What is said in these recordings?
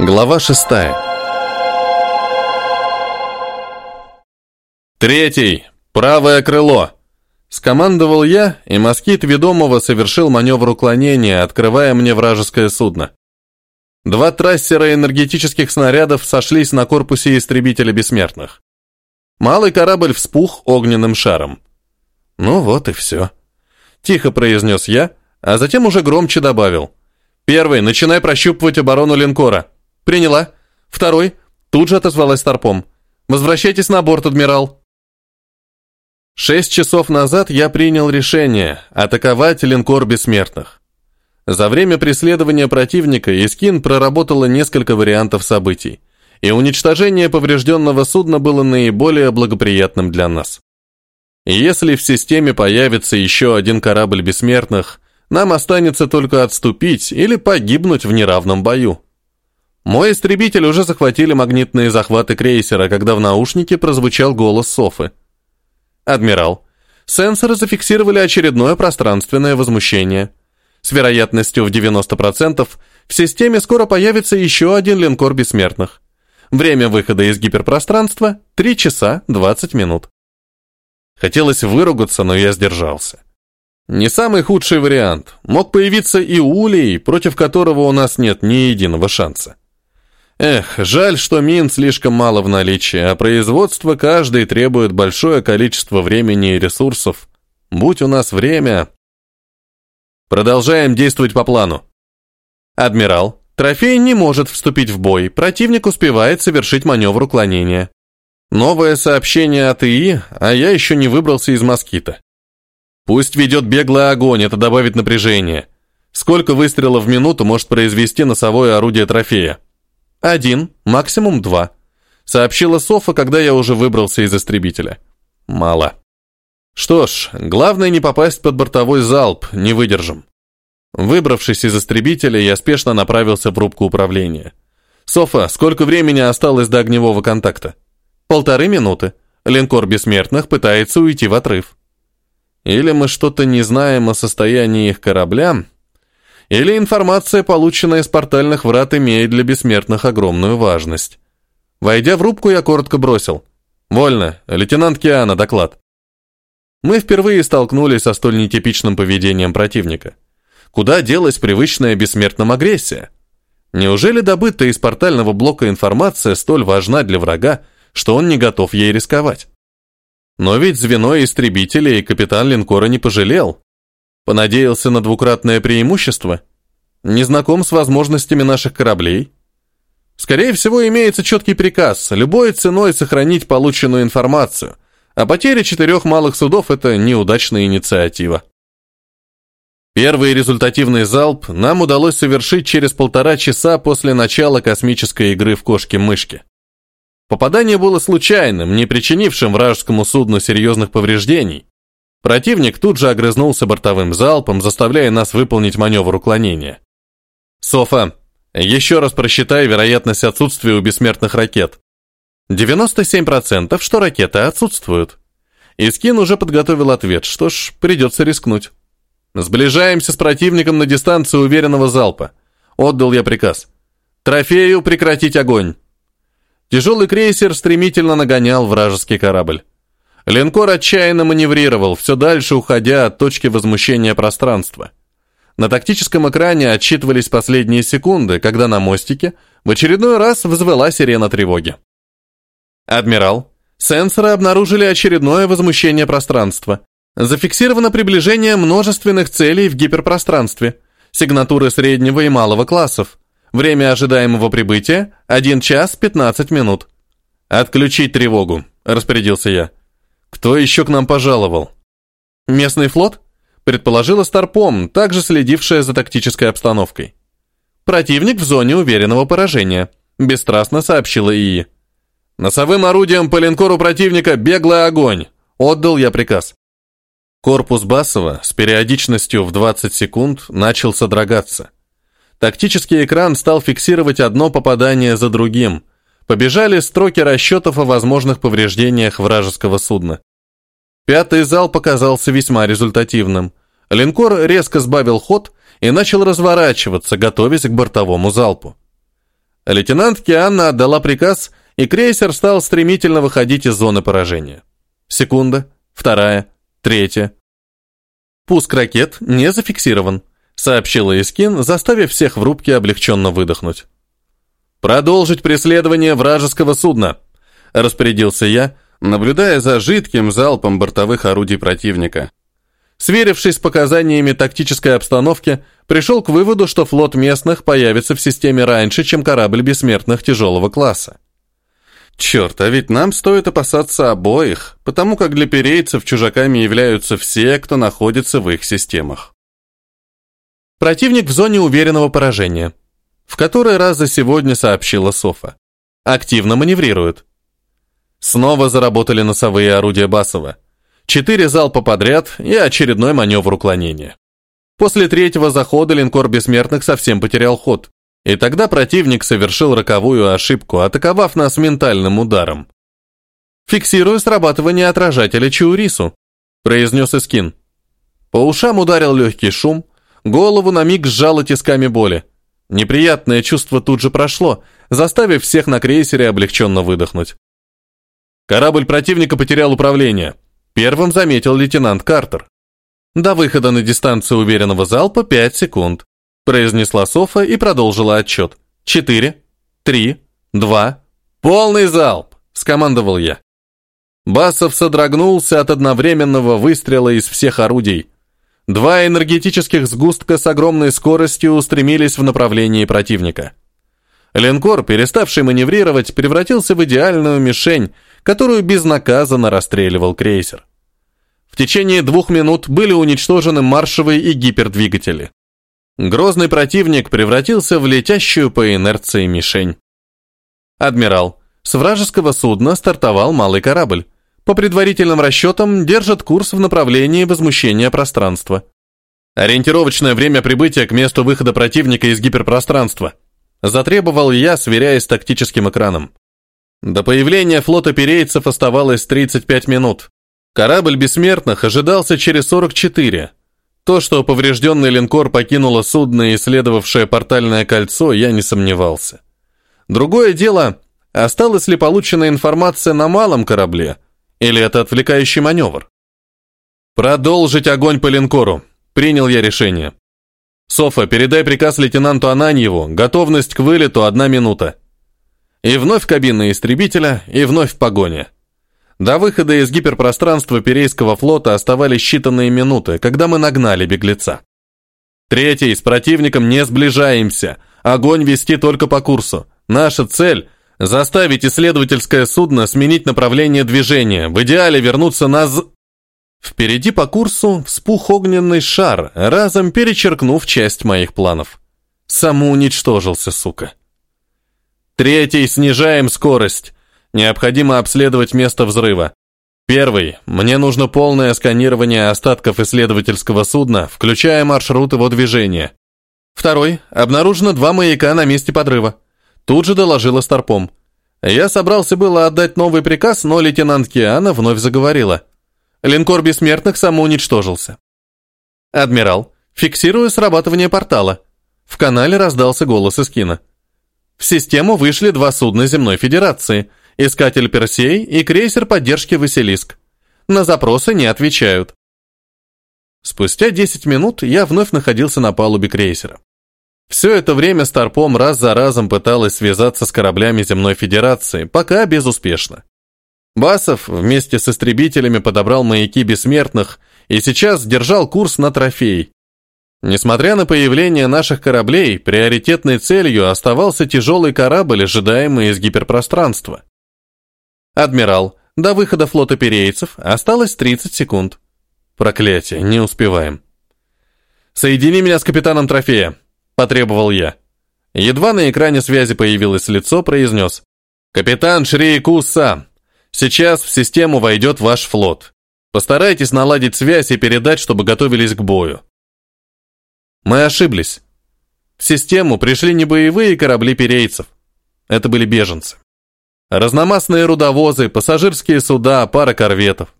Глава шестая. «Третий! Правое крыло!» Скомандовал я, и москит ведомого совершил маневр уклонения, открывая мне вражеское судно. Два трассера энергетических снарядов сошлись на корпусе истребителя бессмертных. Малый корабль вспух огненным шаром. «Ну вот и все», — тихо произнес я, а затем уже громче добавил. «Первый, начинай прощупывать оборону линкора». «Приняла». «Второй». Тут же отозвалась Старпом. «Возвращайтесь на борт, адмирал». Шесть часов назад я принял решение атаковать линкор бессмертных. За время преследования противника Искин проработала несколько вариантов событий, и уничтожение поврежденного судна было наиболее благоприятным для нас. Если в системе появится еще один корабль бессмертных, нам останется только отступить или погибнуть в неравном бою. Мой истребитель уже захватили магнитные захваты крейсера, когда в наушнике прозвучал голос Софы. «Адмирал, сенсоры зафиксировали очередное пространственное возмущение. С вероятностью в 90% в системе скоро появится еще один линкор бессмертных. Время выхода из гиперпространства – 3 часа 20 минут». Хотелось выругаться, но я сдержался. Не самый худший вариант. Мог появиться и улей, против которого у нас нет ни единого шанса. Эх, жаль, что мин слишком мало в наличии, а производство каждый требует большое количество времени и ресурсов. Будь у нас время... Продолжаем действовать по плану. Адмирал, трофей не может вступить в бой, противник успевает совершить маневр уклонения. Новое сообщение от ИИ, а я еще не выбрался из москита. Пусть ведет беглый огонь, это добавит напряжение. Сколько выстрелов в минуту может произвести носовое орудие трофея? «Один, максимум два», — сообщила Софа, когда я уже выбрался из истребителя. «Мало». «Что ж, главное не попасть под бортовой залп, не выдержим». Выбравшись из истребителя, я спешно направился в рубку управления. «Софа, сколько времени осталось до огневого контакта?» «Полторы минуты. Линкор бессмертных пытается уйти в отрыв». «Или мы что-то не знаем о состоянии их корабля, или информация, полученная из портальных врат, имеет для бессмертных огромную важность. Войдя в рубку, я коротко бросил. «Вольно. Лейтенант Киана, доклад». Мы впервые столкнулись со столь нетипичным поведением противника. Куда делась привычная бессмертным агрессия? Неужели добытая из портального блока информация столь важна для врага, что он не готов ей рисковать? Но ведь звено истребителей и капитан линкора не пожалел. Понадеялся на двукратное преимущество? Не знаком с возможностями наших кораблей? Скорее всего, имеется четкий приказ любой ценой сохранить полученную информацию, а потеря четырех малых судов – это неудачная инициатива. Первый результативный залп нам удалось совершить через полтора часа после начала космической игры в кошки-мышки. Попадание было случайным, не причинившим вражескому судну серьезных повреждений, Противник тут же огрызнулся бортовым залпом, заставляя нас выполнить маневр уклонения. «Софа, еще раз просчитай вероятность отсутствия у бессмертных ракет. 97% что ракеты отсутствуют». Искин уже подготовил ответ, что ж, придется рискнуть. «Сближаемся с противником на дистанцию уверенного залпа», — отдал я приказ. «Трофею прекратить огонь». Тяжелый крейсер стремительно нагонял вражеский корабль. Линкор отчаянно маневрировал, все дальше уходя от точки возмущения пространства. На тактическом экране отсчитывались последние секунды, когда на мостике в очередной раз взвела сирена тревоги. «Адмирал, сенсоры обнаружили очередное возмущение пространства. Зафиксировано приближение множественных целей в гиперпространстве, сигнатуры среднего и малого классов. Время ожидаемого прибытия – 1 час 15 минут». «Отключить тревогу», – распорядился я. Кто еще к нам пожаловал? Местный флот? Предположила Старпом, также следившая за тактической обстановкой. Противник в зоне уверенного поражения, бесстрастно сообщила ИИ. Носовым орудием по линкору противника беглый огонь. Отдал я приказ. Корпус Басова с периодичностью в 20 секунд начал содрогаться. Тактический экран стал фиксировать одно попадание за другим, побежали строки расчетов о возможных повреждениях вражеского судна. Пятый зал показался весьма результативным. Линкор резко сбавил ход и начал разворачиваться, готовясь к бортовому залпу. Лейтенант Кианна отдала приказ, и крейсер стал стремительно выходить из зоны поражения. Секунда, вторая, третья. Пуск ракет не зафиксирован, сообщила Искин, заставив всех в рубке облегченно выдохнуть. «Продолжить преследование вражеского судна», – распорядился я, наблюдая за жидким залпом бортовых орудий противника. Сверившись с показаниями тактической обстановки, пришел к выводу, что флот местных появится в системе раньше, чем корабль бессмертных тяжелого класса. Черт, а ведь нам стоит опасаться обоих, потому как для перейцев чужаками являются все, кто находится в их системах. Противник в зоне уверенного поражения. В который раз за сегодня сообщила Софа. Активно маневрирует. Снова заработали носовые орудия Басова. Четыре залпа подряд и очередной маневр уклонения. После третьего захода линкор Бессмертных совсем потерял ход, и тогда противник совершил роковую ошибку, атаковав нас ментальным ударом. «Фиксирую срабатывание отражателя Чаурису», – произнес Искин. По ушам ударил легкий шум, голову на миг сжало тисками боли. Неприятное чувство тут же прошло, заставив всех на крейсере облегченно выдохнуть. Корабль противника потерял управление – Первым заметил лейтенант Картер. До выхода на дистанцию уверенного залпа 5 секунд, произнесла Софа и продолжила отчет. Четыре, три, два, полный залп, скомандовал я. Басов содрогнулся от одновременного выстрела из всех орудий. Два энергетических сгустка с огромной скоростью устремились в направлении противника. Линкор, переставший маневрировать, превратился в идеальную мишень, которую безнаказанно расстреливал крейсер. В течение двух минут были уничтожены маршевые и гипердвигатели. Грозный противник превратился в летящую по инерции мишень. Адмирал, с вражеского судна стартовал малый корабль. По предварительным расчетам, держит курс в направлении возмущения пространства. Ориентировочное время прибытия к месту выхода противника из гиперпространства. Затребовал я, сверяясь с тактическим экраном. До появления флота перейцев оставалось 35 минут. Корабль бессмертных ожидался через 44. То, что поврежденный линкор покинуло судно, исследовавшее портальное кольцо, я не сомневался. Другое дело, осталась ли полученная информация на малом корабле, или это отвлекающий маневр? Продолжить огонь по линкору. Принял я решение. Софа, передай приказ лейтенанту Ананьеву, готовность к вылету одна минута. И вновь кабина истребителя, и вновь в погоне. До выхода из гиперпространства Перейского флота оставались считанные минуты, когда мы нагнали беглеца. Третий, с противником не сближаемся. Огонь вести только по курсу. Наша цель – заставить исследовательское судно сменить направление движения, в идеале вернуться на з... Впереди по курсу вспух огненный шар, разом перечеркнув часть моих планов. Самоуничтожился, сука. Третий, снижаем скорость. Необходимо обследовать место взрыва. Первый, мне нужно полное сканирование остатков исследовательского судна, включая маршрут его движения. Второй, обнаружено два маяка на месте подрыва. Тут же доложила Старпом. Я собрался было отдать новый приказ, но лейтенант Киана вновь заговорила. Линкор бессмертных самоуничтожился. Адмирал, фиксирую срабатывание портала. В канале раздался голос Искина. В систему вышли два судна Земной Федерации, искатель Персей и крейсер поддержки Василиск. На запросы не отвечают. Спустя 10 минут я вновь находился на палубе крейсера. Все это время Старпом раз за разом пыталась связаться с кораблями Земной Федерации, пока безуспешно. Басов вместе с истребителями подобрал маяки бессмертных и сейчас держал курс на трофей, Несмотря на появление наших кораблей, приоритетной целью оставался тяжелый корабль, ожидаемый из гиперпространства. Адмирал, до выхода флота перейцев осталось 30 секунд. Проклятие, не успеваем. «Соедини меня с капитаном трофея», — потребовал я. Едва на экране связи появилось лицо, произнес. «Капитан Шриекуса, сейчас в систему войдет ваш флот. Постарайтесь наладить связь и передать, чтобы готовились к бою. Мы ошиблись. В систему пришли не боевые корабли перейцев. Это были беженцы. Разномастные рудовозы, пассажирские суда, пара корветов.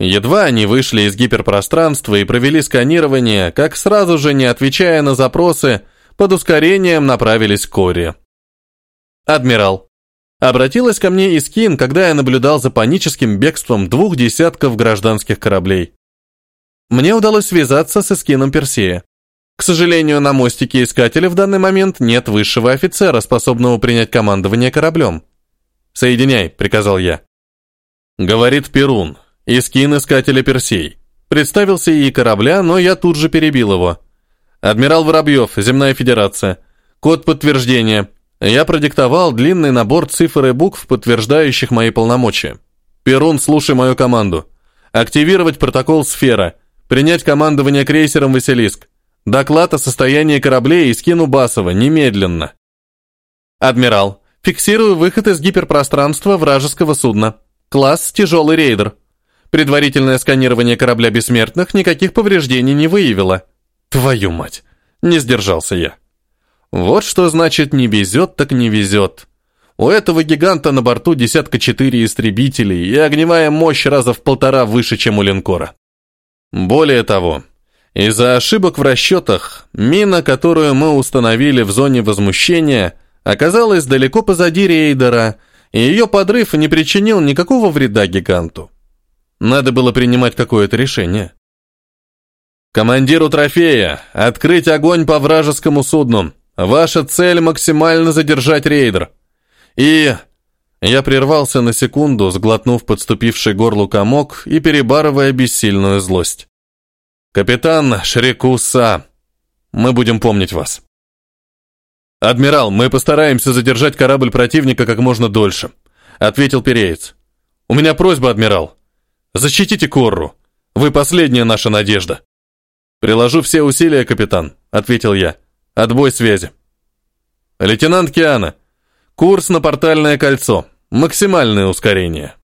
Едва они вышли из гиперпространства и провели сканирование, как сразу же, не отвечая на запросы, под ускорением направились к Коре. Адмирал. Обратилась ко мне Искин, когда я наблюдал за паническим бегством двух десятков гражданских кораблей. Мне удалось связаться с Искином Персея. К сожалению, на мостике Искателя в данный момент нет высшего офицера, способного принять командование кораблем. «Соединяй», — приказал я. Говорит Перун, Искин Искателя Персей. Представился и корабля, но я тут же перебил его. Адмирал Воробьев, Земная Федерация. Код подтверждения. Я продиктовал длинный набор цифр и букв, подтверждающих мои полномочия. Перун, слушай мою команду. Активировать протокол «Сфера». Принять командование крейсером «Василиск». Доклад о состоянии кораблей и скину Басова, немедленно. Адмирал, фиксирую выход из гиперпространства вражеского судна. Класс «Тяжелый рейдер». Предварительное сканирование корабля бессмертных никаких повреждений не выявило. Твою мать! Не сдержался я. Вот что значит не везет, так не везет. У этого гиганта на борту десятка четыре истребителей и огневая мощь раза в полтора выше, чем у линкора. Более того, из-за ошибок в расчетах, мина, которую мы установили в зоне возмущения, оказалась далеко позади рейдера, и ее подрыв не причинил никакого вреда гиганту. Надо было принимать какое-то решение. «Командиру трофея, открыть огонь по вражескому судну. Ваша цель – максимально задержать рейдер. И...» Я прервался на секунду, сглотнув подступивший горлу комок и перебарывая бессильную злость. «Капитан Шрикуса, мы будем помнить вас». «Адмирал, мы постараемся задержать корабль противника как можно дольше», — ответил Переец. «У меня просьба, адмирал. Защитите Корру. Вы последняя наша надежда». «Приложу все усилия, капитан», — ответил я. «Отбой связи». «Лейтенант Киана, курс на портальное кольцо. Максимальное ускорение».